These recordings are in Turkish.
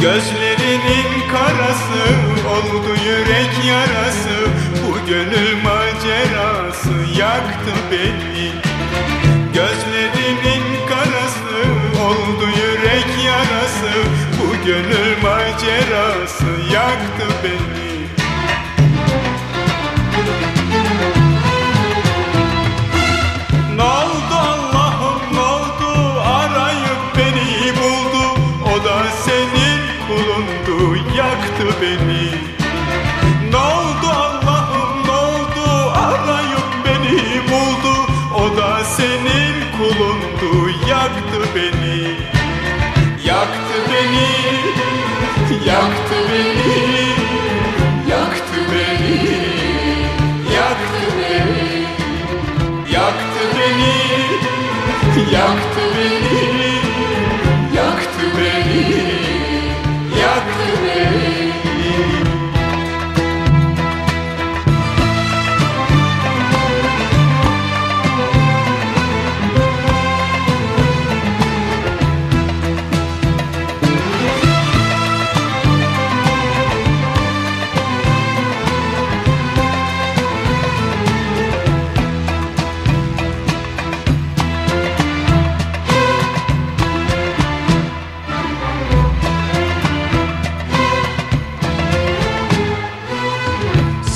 Gözlerinin karası oldu yürek yarası. Bu gönül macerası yaktı beni. Gözlerinin karası oldu yürek yarası. Bu gönül macerası yaktı beni. Senin kulundu yaktı beni. Ne oldu Allah'ım ne oldu? Arayıp beni buldu. O da senin kulundu yaktı beni. Yaktı beni Yaktı beni Yaktı beni Yaktı beni Yaktı beni Yaktı beni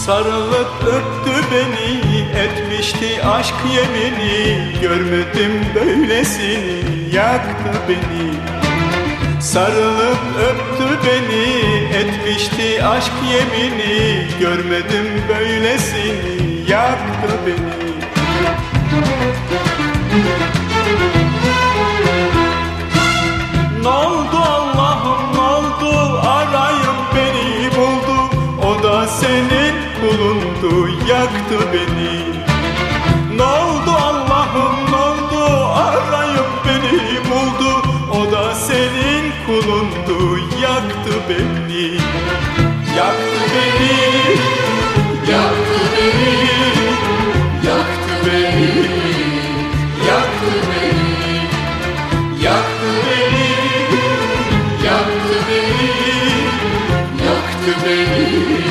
Sarılıp öptü beni etmişti aşk yemini. Görmedim böylesini yaktı beni. Sarılıp öptü beni etmişti aşk yemini. Görmedim böylesini yaktı beni yaktı beni. Ne oldu Allah'ım ne oldu? Arayıp beni buldu. O da senin kulundu. Yaktı beni. Yaktı beni. Yaktı beni. Yaktı beni. Yaktı beni. Yaktı beni. Yaktı beni. Yaktı beni.